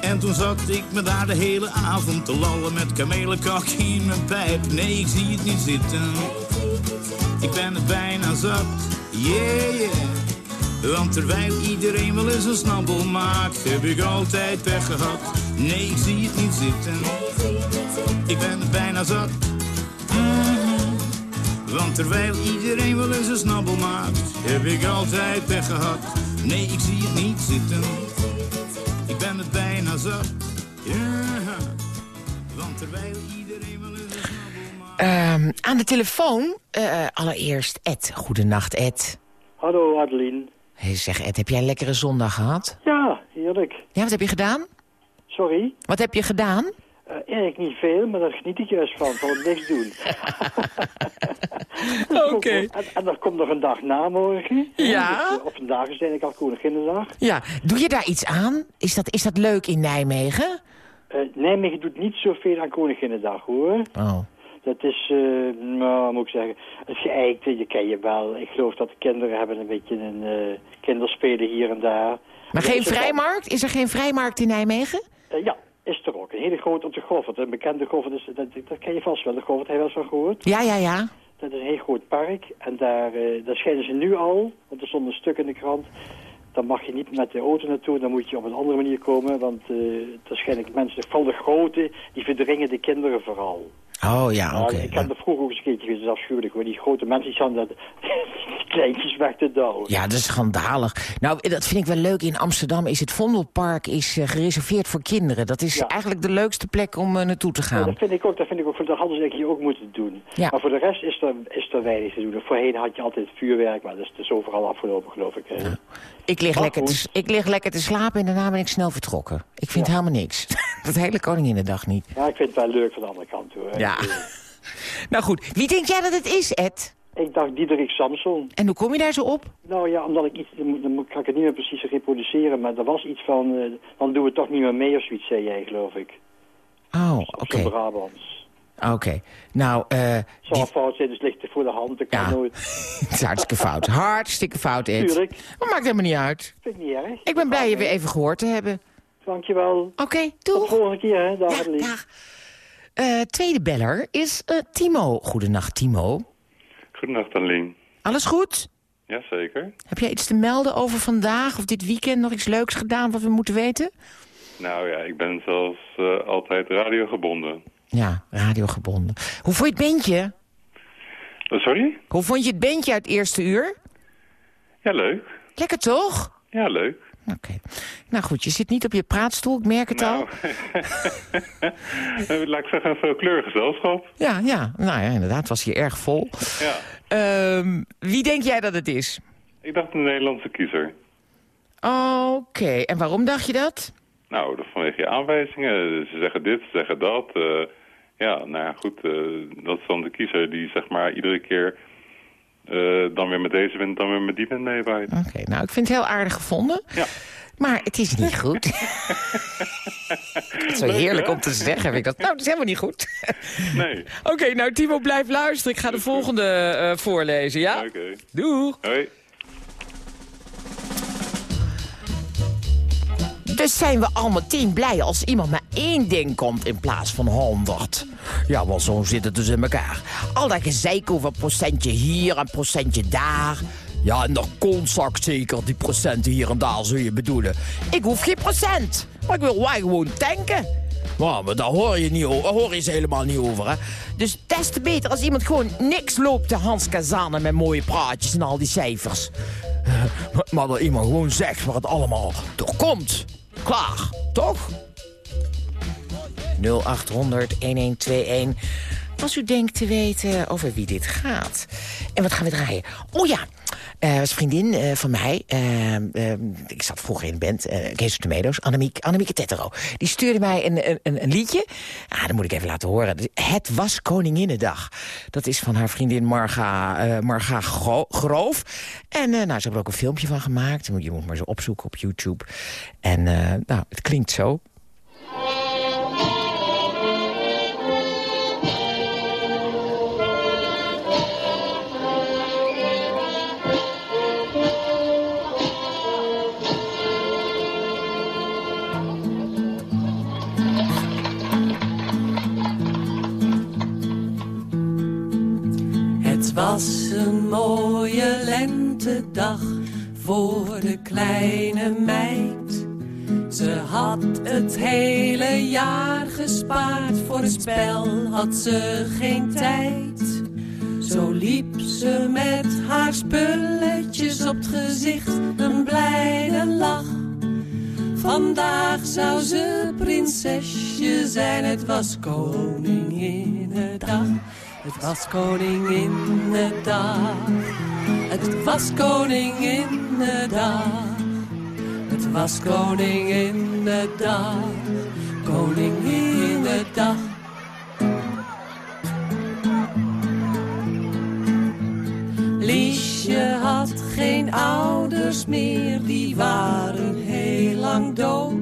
En toen zat ik me daar de hele avond te lallen met kamelenkak in mijn pijp. Nee, ik zie het niet zitten. Ik ben het bijna zat. Yeah, yeah. Want terwijl iedereen wel eens een snabbel maakt, heb ik altijd pech gehad. Nee, ik zie het niet zitten. Ik ben het bijna zat. Mhm. Want terwijl iedereen wel eens een snabbel maakt, heb ik altijd pech gehad. Nee, ik zie het niet zitten. Ik ben het bijna zat. Ja, want terwijl iedereen wel eens een Ehm, aan de telefoon, eh, allereerst Ed. Goedenacht, Ed. Hallo Adeline. Hey, zeg Ed, heb jij een lekkere zondag gehad? Ja, heerlijk. Ja, wat heb je gedaan? Sorry? Wat heb je gedaan? Uh, eigenlijk niet veel, maar daar geniet ik juist van. Van niks doen. Oké. En, en er komt nog een dag na morgen. Ja. Dus, of vandaag is eigenlijk al Koninginnedag. Ja, doe je daar iets aan? Is dat, is dat leuk in Nijmegen? Uh, Nijmegen doet niet zoveel aan Koninginnedag, hoor. Oh. Dat is, uh, nou, moet ik zeggen, het geëikte, je ken je wel. Ik geloof dat de kinderen hebben een beetje een kinderspelen hier en daar. Maar geen vrijmarkt? Is er geen vrijmarkt in Nijmegen? Ja, is er ook. Een hele grote op de Goffert. Een bekende Goffert, is, dat, dat ken je vast wel. De Goffert, heb je wel eens van gehoord? Ja, ja, ja. Dat is een heel groot park. En daar, uh, daar schijnen ze nu al, want er stond een stuk in de krant... Dan mag je niet met de auto naartoe, dan moet je op een andere manier komen. Want uh, waarschijnlijk mensen, vooral de grote, die verdringen de kinderen vooral. Oh ja, oké. Okay, ik heb ja. er vroeger ook eens een keertje gezien, dat is afschuwelijk. Die grote mensen die staan dat kleintjes weg te douwen. Ja, dat is schandalig. Nou, dat vind ik wel leuk. In Amsterdam is het Vondelpark is, uh, gereserveerd voor kinderen. Dat is ja. eigenlijk de leukste plek om uh, naartoe te gaan. Ja, dat vind ik ook. Dat vind ik ook. Dat hadden ze eigenlijk ook moeten doen. Ja. Maar voor de rest is er, is er weinig te doen. Voorheen had je altijd vuurwerk, maar dat is dus overal afgelopen, geloof ik. Ja. Ik lig, lekker te, ik lig lekker te slapen en daarna ben ik snel vertrokken. Ik vind helemaal niks. Dat hele Koninginnedag niet. Ja, ik vind het wel leuk van de andere kant hoor. Ja. Eh, Nou goed, wie denk jij dat het is, Ed? Ik dacht Diederik Samson. En hoe kom je daar zo op? Nou ja, omdat ik iets, dan, kan ik het niet meer precies reproduceren, maar er was iets van, eh, dan doen we toch niet meer mee of zoiets, zei jij geloof ik. Oh, oké. zo'n Brabants. Oké. Nou, eh Zou fout zijn, dus ligt er voor de hand, dat kan nooit. het is hartstikke fout. Hartstikke fout, Ed. Tuurlijk. Maar maakt helemaal niet uit. Vind ik niet erg. Ik ben blij je weer even gehoord te hebben. Dankjewel. Oké, doeg. Tot de volgende keer, hè. Dag, dag. Eh, tweede beller is eh, Timo. Goedenacht, Timo. Goedenacht, Adeline. Alles goed? Jazeker. Heb jij iets te melden over vandaag of dit weekend? Nog iets leuks gedaan wat we moeten weten? Nou ja, ik ben zoals eh, altijd radiogebonden. Ja, radiogebonden. Hoe vond je het bandje? Oh, sorry? Hoe vond je het bandje uit het eerste uur? Ja, leuk. Lekker toch? Ja, leuk. Oké. Nou goed, je zit niet op je praatstoel, ik merk het al. Eh, Laat ik zeggen, een veelkleurig gezelschap. Ja, ja. Nou ja, inderdaad, was hier erg vol. Ja. Ehm, wie denk jij dat het is? Ik dacht een Nederlandse kiezer. Oké, en waarom dacht je dat? Nou, vanwege je aanwijzingen. Ze zeggen dit, ze zeggen dat. eh, ja, nou ja, goed. eh, dat is dan de kiezer die zeg maar iedere keer... eh, dan weer met deze wind, dan weer met die wind meewaait. Oké, nou, ik vind het heel aardig gevonden. Ja. Maar het is niet goed. Zo heerlijk om te zeggen heb ik dat. Nou, het is helemaal niet goed. Nee. Oké, nou Timo, blijf luisteren. Ik ga de volgende eh, voorlezen, ja? Oké. Doeg. Hoi. Dus zijn we al meteen blij als iemand met één ding komt in plaats van honderd. Ja, want zo zit het dus in elkaar. Al dat gezeik over procentje hier en procentje daar. Ja, en de kontzak zeker, die procenten hier en daar zul je bedoelen. Ik hoef geen procent, maar ik wil gewoon tanken. Ja, maar daar hoor je, niet over, hoor je ze helemaal niet over, hè. Dus des te beter als iemand gewoon niks loopt te Hans Kazanen met mooie praatjes en al die cijfers. Maar- maar dat iemand gewoon zegt waar het allemaal door komt. Klaar, toch? 0800 1121. Als u denkt te weten over wie dit gaat. En wat gaan we draaien? Oh ja, eh was vriendin eh, van mij. eh, ik zat vroeger in de band. eh Kees Tomedo's. Annemiek, Annemieke Tettero. Die stuurde mij een, een, een, liedje. Ah, dat moet ik even laten horen. Het was Koninginnedag. Dat is van haar vriendin Marga, Marga Gro- Groof. En nou, ze hebben er ook een filmpje van gemaakt. Je moet maar zo opzoeken op YouTube. En nou, het klinkt zo. Het was een mooie lentedag voor de kleine meid. Ze had het hele jaar gespaard, voor het spel had ze geen tijd. Zo liep ze met haar spulletjes op het gezicht, een blijde lach. Vandaag zou ze prinsesje zijn, het was koninginnedag. Het was koninginnedag. Het was koninginnedag. Het was koninginnedag. Koninginnedag. Liesje had geen ouders meer, die waren heel lang dood.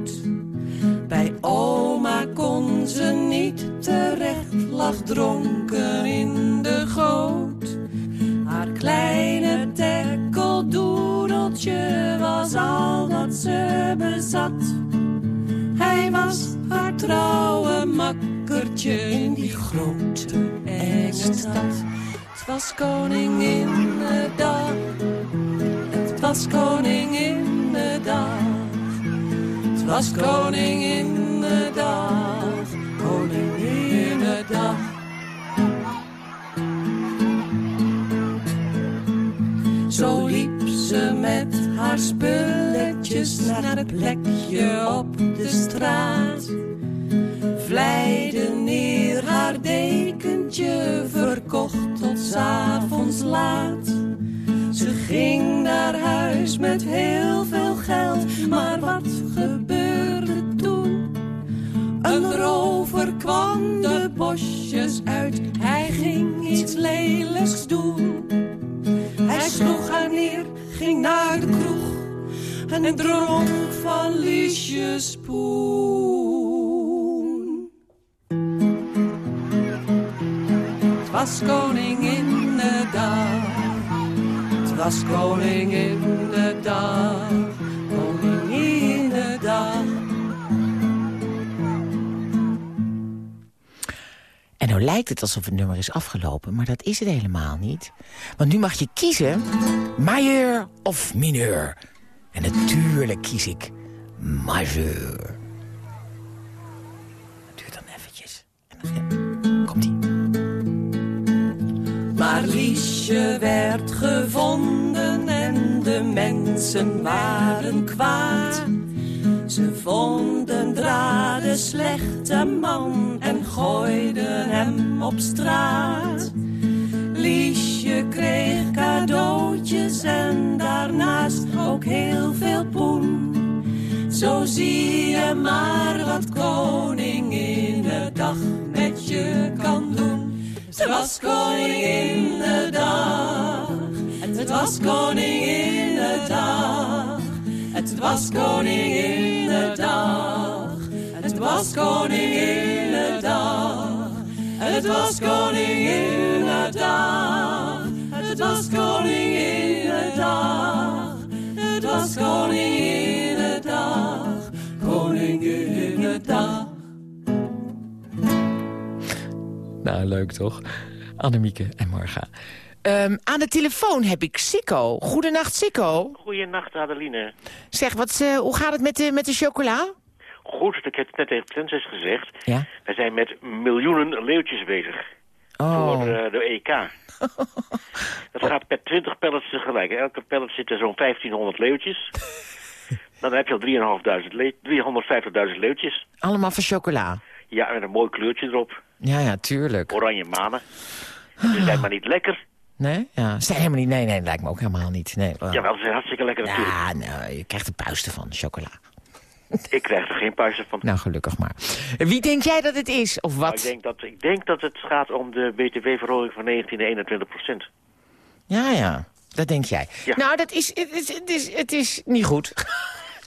Bij oma kon ze niet terecht, lag dronken in de goot. Haar kleine tekkeldoedeltje was al wat ze bezat. Hij was haar trouwe makkertje in die grote enge stad. Het was koninginnedag, het was koninginnedag. Het was koninginnedag, koninginnedag. Zo liep ze met haar spulletjes naar het plekje op de straat. Vlijde neer haar dekentje, verkocht tot avonds laat. Ze ging naar huis met heel veel geld, maar wat gebeurde toen? Een rover kwam de bosjes uit, hij ging iets lelijks doen. Hij sloeg haar neer, ging naar de kroeg en dronk van Liesjes spoen. Het was koningin was koningin de dag, koningin de dag. En nou lijkt het alsof het nummer is afgelopen, maar dat is het helemaal niet. Want nu mag je kiezen, majeur of mineur. En natuurlijk kies ik majeur. Maar Liesje werd gevonden en de mensen waren kwaad. Ze vonden draden slechte man en gooiden hem op straat. Liesje kreeg cadeautjes en daarnaast ook heel veel poen. Zo zie je maar wat koningin de dag met je kan doen. Het was koningin de dag, het was koningin de dag. Het was koningin de dag, het was koningin de dag. Het was koningin de dag, het was koningin de dag. Het was koningin de dag, koningin de dag. Nou, leuk toch? Annemieke en Marga. Ehm, aan de telefoon heb ik Sikko. Goedenacht, Sikko. Goeienacht, Adeline. Zeg, wat, eh, hoe gaat het met de, met de chocola? Goed, ik heb het net tegen Prinses gezegd. Ja? Wij zijn met miljoenen leeuwtjes bezig. Oh. Voor de, de EK. Dat gaat met 20 pallets tegelijk. Elke pallet zit er zo'n 1500 leeuwtjes. Dan heb je al 3.500 le 350.000 leeuwtjes. Allemaal van chocola? Ja, met een mooi kleurtje erop. Ja, ja, tuurlijk. Oranje manen. Ze zijn maar niet lekker. Nee? Ja, zijn helemaal niet. Nee, nee, dat lijkt me ook helemaal niet. Nee, wel. Jawel, ze zijn hartstikke lekker natuurlijk. Ja, nou, je krijgt er puisten van, chocola. Ik krijg er geen puisten van. Nou, gelukkig maar. Wie denk jij dat het is? Of Nou, wat? ik, denk dat, ik denk dat het gaat om de btw-verhoging van 19 naar 21 procent. Ja, ja. Dat denk jij. Ja. Nou, dat is, het, is, het, is, het is niet goed.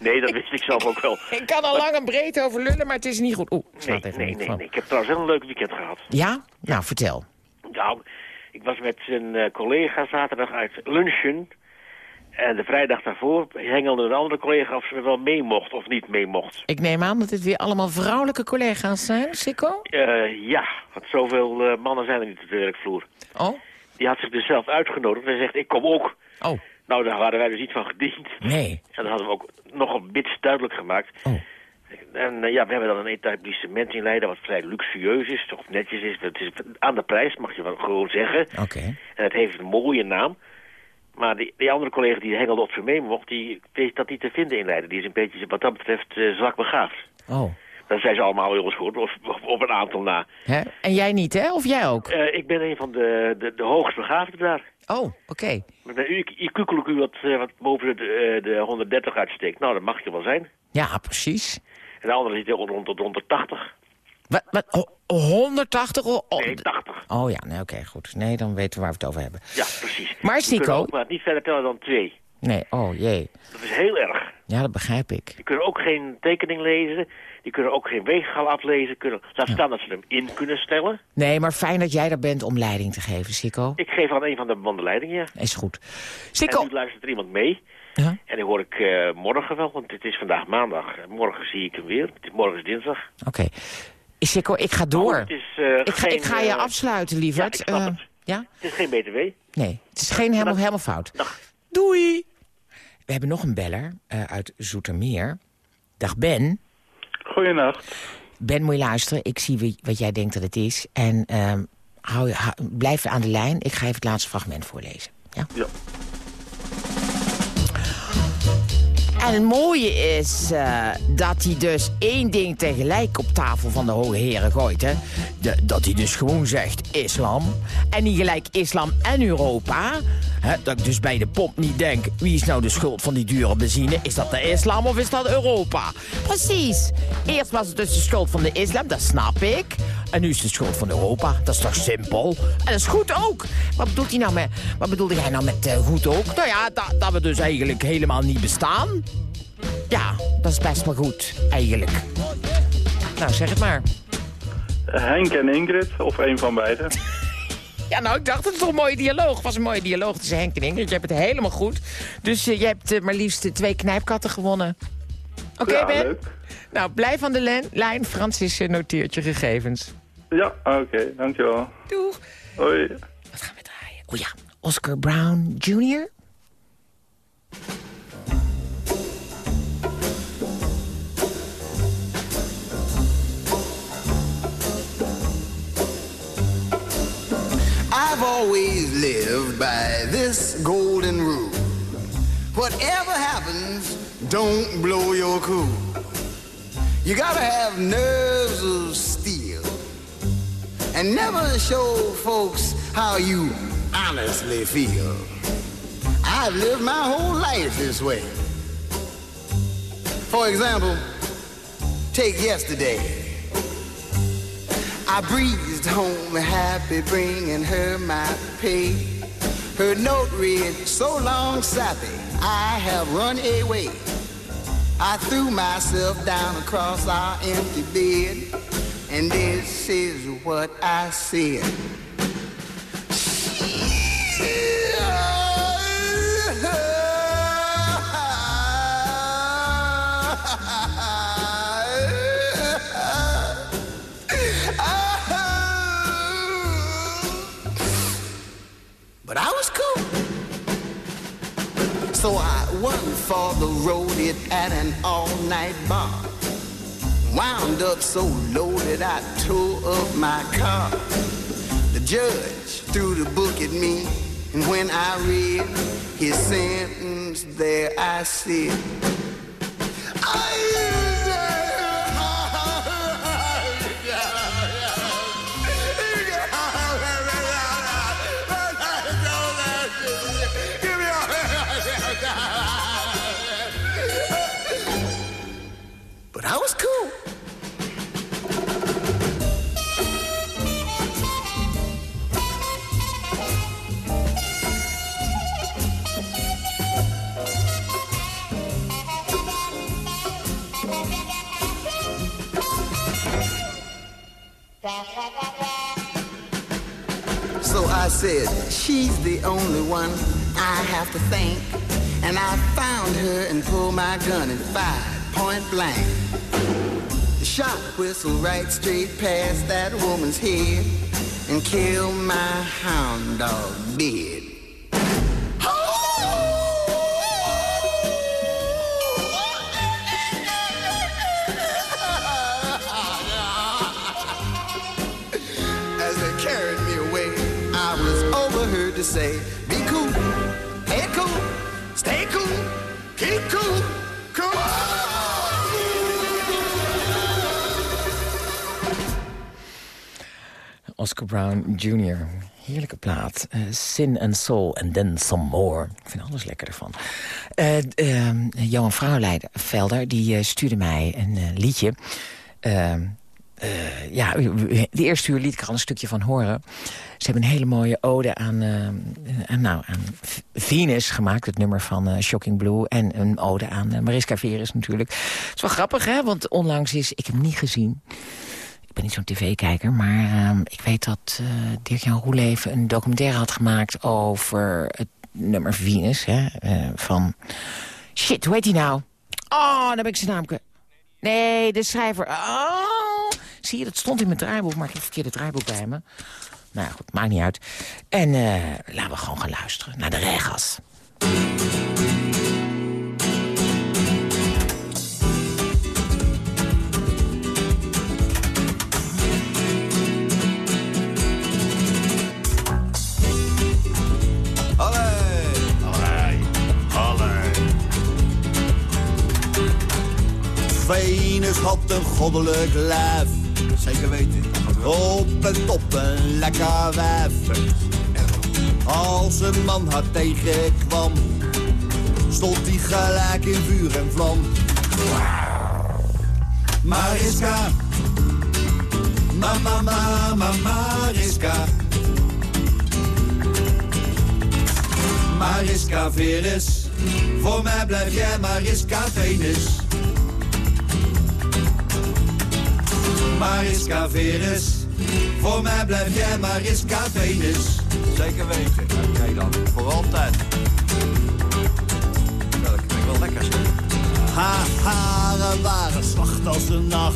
Nee, dat wist ik zelf ook wel. Ik kan al lang en breed over lullen, maar het is niet goed. Oeh, Nee, even nee, niet nee, nee. Ik heb trouwens wel een leuk weekend gehad. Ja? Nou, vertel. Nou, ik was met een eh, collega zaterdag uit lunchen. En de vrijdag daarvoor hengelde een andere collega of ze wel mee mocht of niet mee mocht. Ik neem aan dat dit weer allemaal vrouwelijke collega's zijn, Sikko? Eh, ja, want zoveel eh, mannen zijn er niet op de werkvloer. Oh? Die had zich dus zelf uitgenodigd en zegt, ik kom ook. Oh. Nou, daar hadden wij dus niet van gediend. Nee. En dat hadden we ook nogal bits duidelijk gemaakt. Oh. En eh, ja, we hebben dan een etablissement in Leiden wat vrij luxueus is, of netjes is. Het is aan de prijs, mag je wel gewoon zeggen. Oké. En het heeft een mooie naam. Maar die, die andere collega die hengelde op mee mocht, die weet dat niet te vinden in Leiden. Die is een beetje, wat dat betreft, eh, zwak begaafd. Oh. Dat zijn ze allemaal jongens goed, of, of op een aantal na. Hè? En jij niet, hè? Of jij ook? Eh, ik ben een van de, de, de hoogst begaafden daar. Oh, oké. Met een IQ wat, eh, wat boven de, eh, de 130 uitsteekt. Nou, dat mag je wel zijn. Ja, precies. En de andere zit rond, rond, rond 180. Wat? wat ho- 180? Oh, oh, Nee, 80. oh ja, nee, oké, goed. Nee, dan weten we waar we het over hebben. Ja, precies. Maar kunnen Sico... ook maar niet verder tellen dan twee. Nee, oh jee. Dat is heel erg. Ja, dat begrijp ik. Die kunnen ook geen tekening lezen. Die kunnen ook geen weegschaal aflezen. Kunnen, laat staan dat ze hem in kunnen stellen. Nee, maar fijn dat jij er bent om leiding te geven, Sikko. Ik geef aan een van de wandelleidingen, ja. Is goed. En Sikko... nu luistert er iemand mee. Ja? En die hoor ik eh, morgen wel, want het is vandaag maandag. En Morgen zie ik hem weer. Morgen is dinsdag. Oké. Sikko, ik ga door. Goed, het is, eh, ik, ga, geen, ik ga je eh, afsluiten, lieverd. ja, het. ja? Het is geen BTW. Nee, het is geen helemaal, helemaal fout. Doei! We hebben nog een beller uit Zoetermeer. Dag Ben. Goeienacht. Ben, moet je luisteren. Ik zie wat jij denkt dat het is. En ehm, hou, je- hou- blijf aan de lijn. Ik ga even het laatste fragment voorlezen. Ja? Ja. En het mooie is eh, dat hij dus één ding tegelijk op tafel van de hoge heren gooit. Hè? Dat hij dus gewoon zegt islam. En niet gelijk islam en Europa. Hè? Dat ik dus bij de pomp niet denk... wie is nou de schuld van die dure benzine? Is dat de islam of is dat Europa? Precies. Eerst was het dus de schuld van de islam, dat snap ik. En nu is het de schuld van Europa. Dat is toch simpel? En dat is goed ook. Wat bedoelt hij nou met... Wat bedoelde jij nou met eh, goed ook? Nou ja, dat we dus eigenlijk helemaal niet bestaan. Ja, dat is best wel goed, eigenlijk. Nou, zeg het maar. Henk en Ingrid, of een van beiden. Ja, nou, ik dacht, het is toch een mooie dialoog. Het was een mooie dialoog tussen Henk en Ingrid. Je hebt het helemaal goed. Dus eh, je hebt eh, maar liefst eh, twee knijpkatten gewonnen. Oké, Ja, Ben? leuk. Nou, blijf aan de lijn. Francis noteert je gegevens. Ja, oké, dankjewel. Doeg. Hoi. Oh ja, Oscar Brown Jr.? I've always lived by this golden rule. Whatever happens, don't blow your cool. You gotta have nerves of steel. And never show folks how you honestly feel. I've lived my whole life this way. For example, take yesterday. I breezed home happy, bringing her my pay. Her note read, so long, sappy, I have run away. I threw myself down across our empty bed, and this is what I said. So I won for the road it at an all-night bar. Wound up so loaded I tore up my car. The judge threw the book at me, and when I read his sentence, there I sit. But I was cool. So I said, she's the only one I have to thank. And I found her and pulled my gun and fired point blank. The shot whistled right straight past that woman's head and killed my hound dog dead. As they carried me away, I was overheard to say, Oscar Brown Jr. Heerlijke plaat. Eh, Sin and Soul and Then Some More. Ik vind alles lekker ervan. D- ehm, Johan die eh, stuurde mij een liedje. Ehm, eh, ja, de eerste uur liet ik er een stukje van horen. Ze hebben een hele mooie ode aan, nou, aan Venus gemaakt. Het nummer van Shocking Blue. En een ode aan Mariska Veres natuurlijk. Het is wel grappig, hè? Want onlangs is... Ik heb hem niet gezien. Ik ben niet zo'n tv-kijker, maar ehm, ik weet dat eh Dirk-Jan Roeleven een documentaire had gemaakt over het nummer Venus. Hè, eh, van... Shit, hoe heet die nou? Oh, dan ben ik zijn naam. Nee, de schrijver. Oh, zie je, dat stond in mijn draaiboek, maar ik heb het verkeerde draaiboek bij me. Nou goed, maakt niet uit. En eh, laten we gewoon gaan luisteren naar de regas. Had een goddelijk lijf. Zeker weten. Op en top een lekker wijf. Als een man haar tegenkwam, stond hij gelijk in vuur en vlam. Mariska, mama, mama, Mariska. Mariska Veres, voor mij blijf jij Mariska Venus. Mariska Veres, voor mij blijf jij Mariska Venus. Zeker weten. Oké dan, voor altijd. Ja, dat klinkt wel lekker zeg. Haar haren waren zacht als de nacht.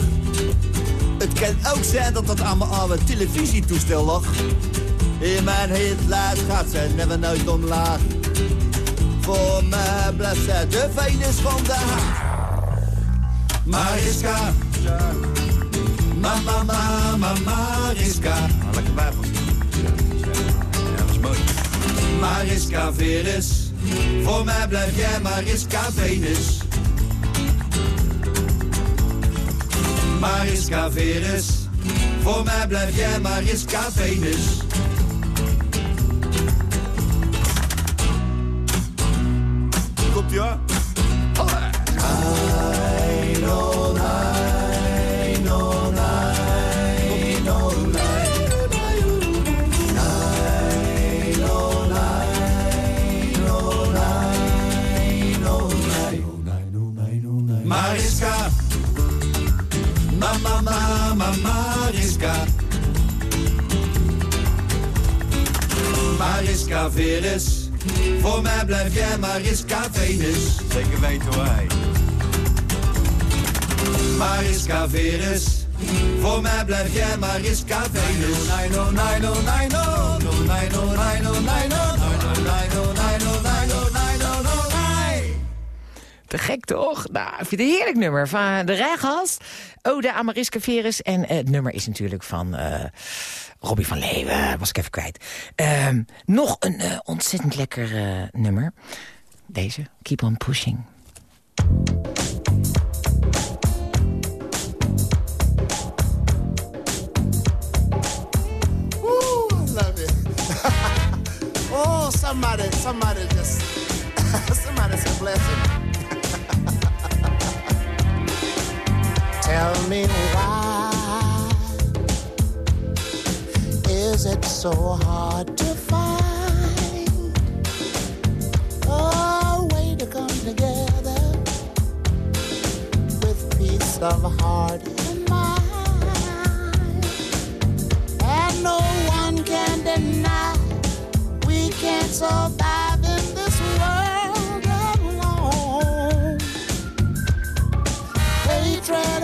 Het kan ook zijn dat dat aan mijn oude televisietoestel lag. In mijn hitlijst gaat ze never nooit omlaag. Voor mij blijft zij de Venus van de haar. Mariska. Mama, mama, Mariska. Ah, lekker bijbel. Ja, dat is mooi. Mariska Veres. Voor mij blijf jij Mariska Venus. Mariska Veres. Voor mij blijf jij Mariska Venus. Mariska Veres. Voor mij blijf jij Mariska Venus. Zeker weten wij. Mariska Veres. Voor mij blijf jij Mariska Venus. Nino, nino, nino, nino. Nino, nino, nino, nino. Nino, nino, nino, nino, nino, Te gek toch? Nou, ik vind het een heerlijk nummer van de Rijgast. Ode aan Mariska Veres. En eh, het nummer is natuurlijk van eh Robbie van Leeuwen. Was ik even kwijt. Ehm, nog een eh, ontzettend lekker eh, nummer. Deze, Keep on Pushing. Woo, love it. oh, somebody, somebody just, somebody said blessing. Tell me why is it so hard to find a way to come together with peace of heart and mind? And no one can deny we can't survive in this world alone. Hatred